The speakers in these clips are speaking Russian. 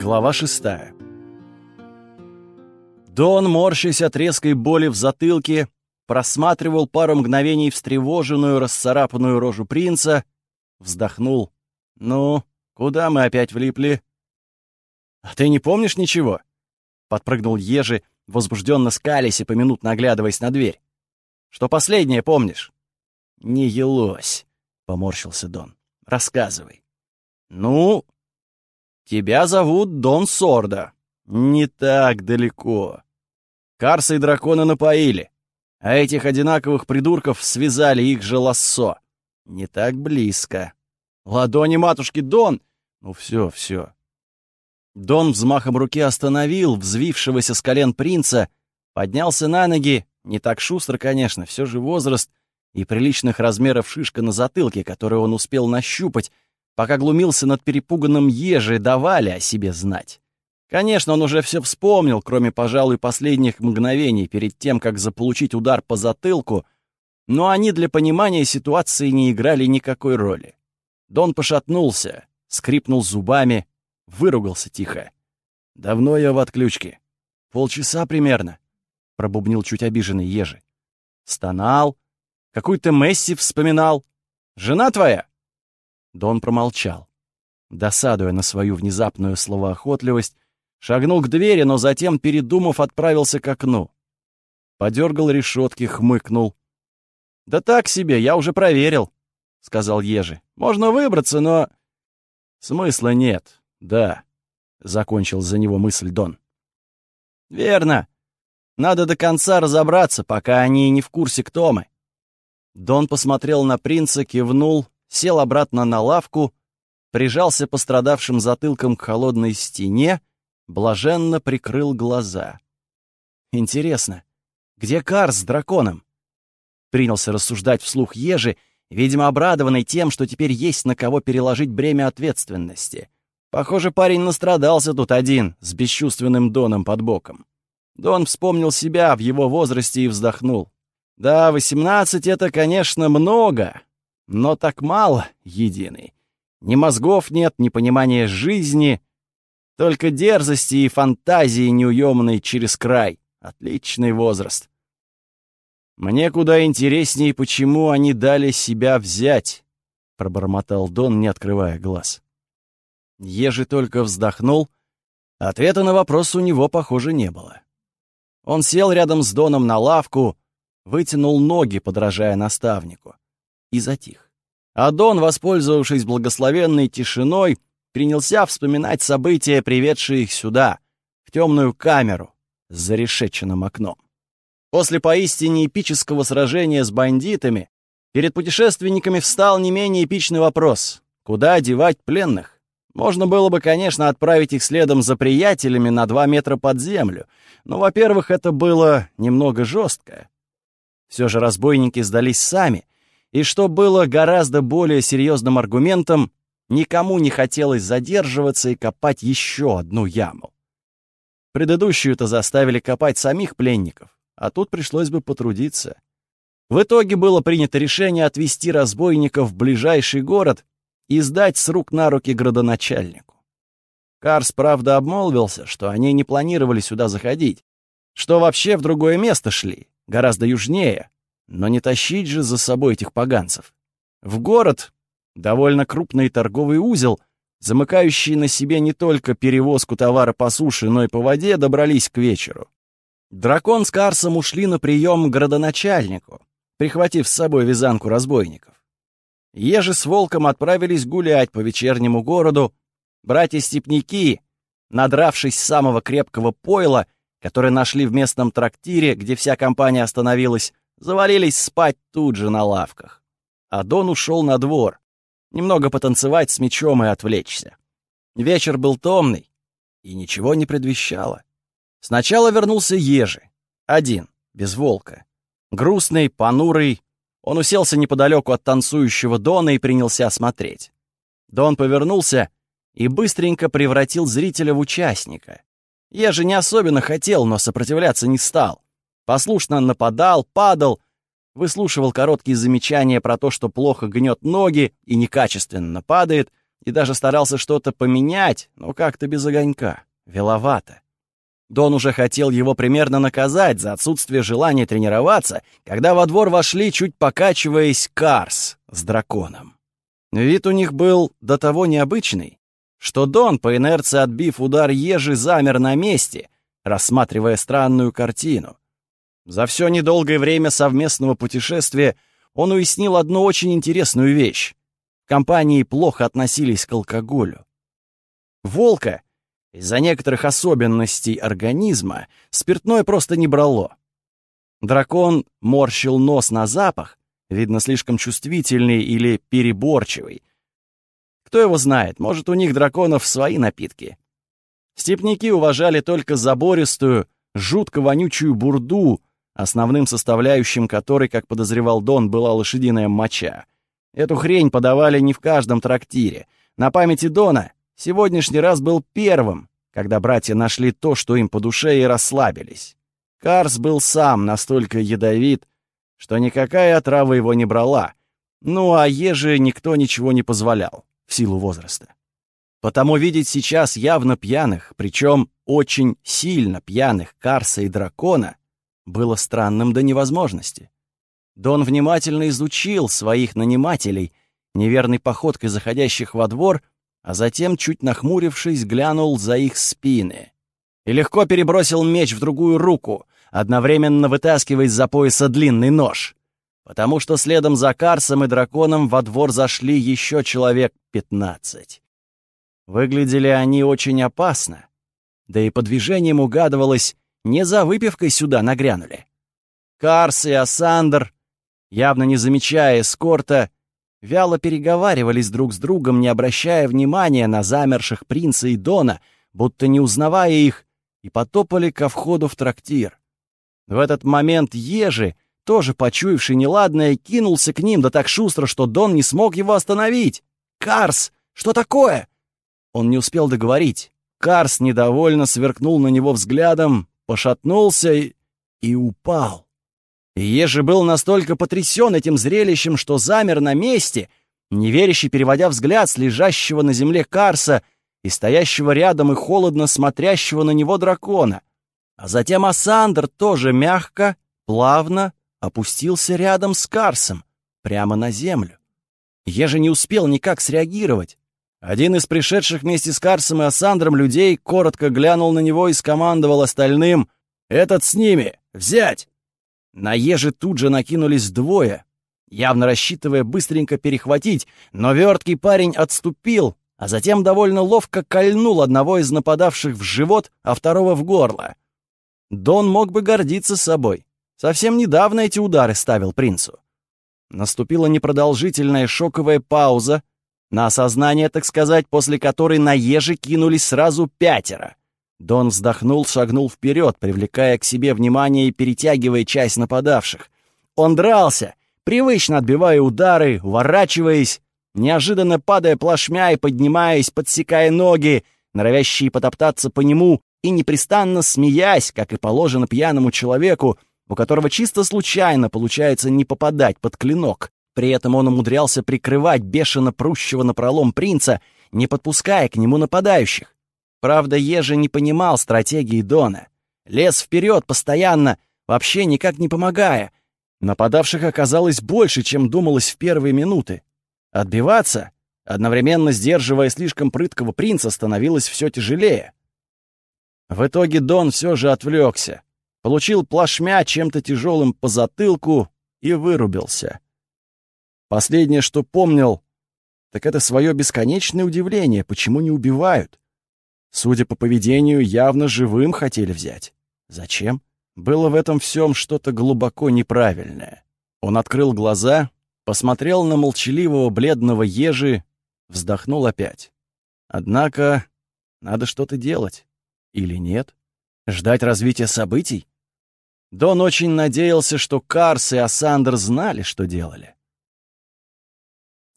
Глава шестая. Дон, морщась от резкой боли в затылке, просматривал пару мгновений встревоженную, расцарапанную рожу принца, вздохнул. «Ну, куда мы опять влипли?» «А ты не помнишь ничего?» Подпрыгнул Ежи, возбужденно скались и поминутно оглядываясь на дверь. «Что последнее помнишь?» «Не елось», — поморщился Дон. «Рассказывай». «Ну, тебя зовут Дон Сорда. Не так далеко. Карса и дракона напоили, а этих одинаковых придурков связали их же лассо. Не так близко. Ладони матушки Дон! Ну все, все. Дон взмахом руки остановил взвившегося с колен принца, поднялся на ноги, не так шустро, конечно, все же возраст и приличных размеров шишка на затылке, которую он успел нащупать, пока глумился над перепуганным ежей, давали о себе знать. Конечно, он уже все вспомнил, кроме, пожалуй, последних мгновений перед тем, как заполучить удар по затылку, но они для понимания ситуации не играли никакой роли. Дон пошатнулся, скрипнул зубами, выругался тихо. «Давно я в отключке?» «Полчаса примерно», — пробубнил чуть обиженный ежи. «Стонал? Какой-то Месси вспоминал? Жена твоя?» Дон промолчал. Досадуя на свою внезапную словоохотливость, шагнул к двери, но затем, передумав, отправился к окну. Подергал решетки, хмыкнул. «Да так себе, я уже проверил», — сказал Ежи. «Можно выбраться, но...» «Смысла нет, да», — закончил за него мысль Дон. «Верно. Надо до конца разобраться, пока они не в курсе, кто мы». Дон посмотрел на принца, кивнул сел обратно на лавку, прижался пострадавшим затылком к холодной стене, блаженно прикрыл глаза. «Интересно, где Кар с драконом?» Принялся рассуждать вслух Ежи, видимо, обрадованный тем, что теперь есть на кого переложить бремя ответственности. Похоже, парень настрадался тут один, с бесчувственным Доном под боком. Дон вспомнил себя в его возрасте и вздохнул. «Да, восемнадцать — это, конечно, много, но так мало единый. Ни мозгов нет, ни понимания жизни, только дерзости и фантазии неуемной через край. Отличный возраст. Мне куда интереснее, почему они дали себя взять, пробормотал Дон, не открывая глаз. Ежи только вздохнул, ответа на вопрос у него, похоже, не было. Он сел рядом с Доном на лавку, вытянул ноги, подражая наставнику и затих. Адон, воспользовавшись благословенной тишиной, принялся вспоминать события, приведшие их сюда, в темную камеру с зарешеченным окном. После поистине эпического сражения с бандитами перед путешественниками встал не менее эпичный вопрос — куда девать пленных? Можно было бы, конечно, отправить их следом за приятелями на два метра под землю, но, во-первых, это было немного жестко. Все же разбойники сдались сами, и что было гораздо более серьезным аргументом, никому не хотелось задерживаться и копать еще одну яму. Предыдущую-то заставили копать самих пленников, а тут пришлось бы потрудиться. В итоге было принято решение отвезти разбойников в ближайший город и сдать с рук на руки градоначальнику. Карс, правда, обмолвился, что они не планировали сюда заходить, что вообще в другое место шли, гораздо южнее, но не тащить же за собой этих поганцев. В город довольно крупный торговый узел, замыкающий на себе не только перевозку товара по суше, но и по воде, добрались к вечеру. Дракон с Карсом ушли на прием к градоначальнику, прихватив с собой вязанку разбойников. Ежи с волком отправились гулять по вечернему городу. Братья-степняки, надравшись самого крепкого пойла, которое нашли в местном трактире, где вся компания остановилась, завалились спать тут же на лавках. А Дон ушел на двор, немного потанцевать с мечом и отвлечься. Вечер был томный, и ничего не предвещало. Сначала вернулся Ежи, один, без волка. Грустный, понурый, он уселся неподалеку от танцующего Дона и принялся смотреть. Дон повернулся и быстренько превратил зрителя в участника. Ежи не особенно хотел, но сопротивляться не стал. Послушно нападал, падал, выслушивал короткие замечания про то, что плохо гнет ноги и некачественно падает, и даже старался что-то поменять, но как-то без огонька, веловато. Дон уже хотел его примерно наказать за отсутствие желания тренироваться, когда во двор вошли, чуть покачиваясь, Карс с драконом. Вид у них был до того необычный, что Дон, по инерции отбив удар ежи, замер на месте, рассматривая странную картину. За все недолгое время совместного путешествия он уяснил одну очень интересную вещь. Компании плохо относились к алкоголю. Волка из-за некоторых особенностей организма спиртное просто не брало. Дракон морщил нос на запах, видно, слишком чувствительный или переборчивый. Кто его знает, может, у них драконов свои напитки. Степники уважали только забористую, жутко вонючую бурду, основным составляющим которой, как подозревал Дон, была лошадиная моча. Эту хрень подавали не в каждом трактире. На памяти Дона Сегодняшний раз был первым, когда братья нашли то, что им по душе, и расслабились. Карс был сам настолько ядовит, что никакая отрава его не брала. Ну а еже никто ничего не позволял в силу возраста. Потому видеть сейчас явно пьяных, причем очень сильно пьяных Карса и Дракона, было странным до невозможности. Дон внимательно изучил своих нанимателей, неверной походкой заходящих во двор, а затем, чуть нахмурившись, глянул за их спины и легко перебросил меч в другую руку, одновременно вытаскивая из-за пояса длинный нож, потому что следом за Карсом и драконом во двор зашли еще человек пятнадцать. Выглядели они очень опасно, да и по движениям угадывалось, не за выпивкой сюда нагрянули. Карс и Асандр, явно не замечая эскорта, вяло переговаривались друг с другом, не обращая внимания на замерших принца и Дона, будто не узнавая их, и потопали ко входу в трактир. В этот момент Ежи, тоже почуявший неладное, кинулся к ним да так шустро, что Дон не смог его остановить. «Карс, что такое?» Он не успел договорить. Карс недовольно сверкнул на него взглядом, пошатнулся и, и упал. Ежи был настолько потрясен этим зрелищем, что замер на месте, неверяще переводя взгляд с лежащего на земле Карса и стоящего рядом и холодно смотрящего на него дракона. А затем Асандр тоже мягко, плавно опустился рядом с Карсом, прямо на землю. Ежи не успел никак среагировать. Один из пришедших вместе с Карсом и Асандром людей коротко глянул на него и скомандовал остальным «Этот с ними! Взять!» На ежи тут же накинулись двое, явно рассчитывая быстренько перехватить, но верткий парень отступил, а затем довольно ловко кольнул одного из нападавших в живот, а второго в горло. Дон мог бы гордиться собой. Совсем недавно эти удары ставил принцу. Наступила непродолжительная шоковая пауза, на осознание, так сказать, после которой на ежи кинулись сразу пятеро. Дон вздохнул, шагнул вперед, привлекая к себе внимание и перетягивая часть нападавших. Он дрался, привычно отбивая удары, уворачиваясь, неожиданно падая плашмя и поднимаясь, подсекая ноги, норовящие потоптаться по нему и непрестанно смеясь, как и положено пьяному человеку, у которого чисто случайно получается не попадать под клинок. При этом он умудрялся прикрывать бешено прущего напролом принца, не подпуская к нему нападающих. Правда, Ежи не понимал стратегии Дона. Лез вперед постоянно, вообще никак не помогая. Нападавших оказалось больше, чем думалось в первые минуты. Отбиваться, одновременно сдерживая слишком прыткого принца, становилось все тяжелее. В итоге Дон все же отвлекся, получил плашмя чем-то тяжелым по затылку и вырубился. Последнее, что помнил, так это свое бесконечное удивление, почему не убивают. Судя по поведению, явно живым хотели взять. Зачем? Было в этом всем что-то глубоко неправильное. Он открыл глаза, посмотрел на молчаливого бледного ежи, вздохнул опять. Однако надо что-то делать. Или нет? Ждать развития событий? Дон очень надеялся, что Карс и Асандр знали, что делали.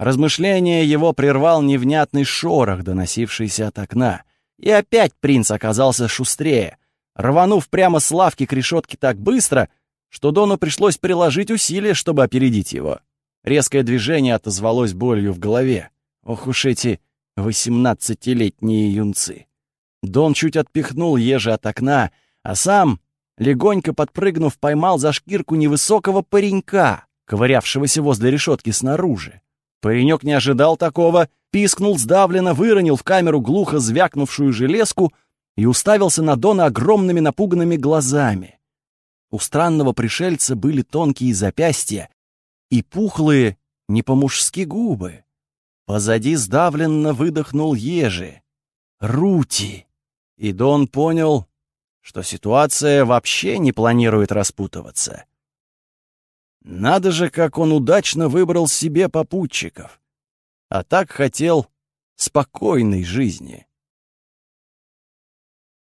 Размышление его прервал невнятный шорох, доносившийся от окна. И опять принц оказался шустрее, рванув прямо с лавки к решетке так быстро, что Дону пришлось приложить усилия, чтобы опередить его. Резкое движение отозвалось болью в голове. Ох уж эти восемнадцатилетние юнцы. Дон чуть отпихнул ежа от окна, а сам, легонько подпрыгнув, поймал за шкирку невысокого паренька, ковырявшегося возле решетки снаружи. Паренек не ожидал такого, пискнул сдавленно, выронил в камеру глухо звякнувшую железку и уставился на Дона огромными напуганными глазами. У странного пришельца были тонкие запястья и пухлые, не по-мужски губы. Позади сдавленно выдохнул ежи. Рути! И Дон понял, что ситуация вообще не планирует распутываться. Надо же, как он удачно выбрал себе попутчиков. А так хотел спокойной жизни.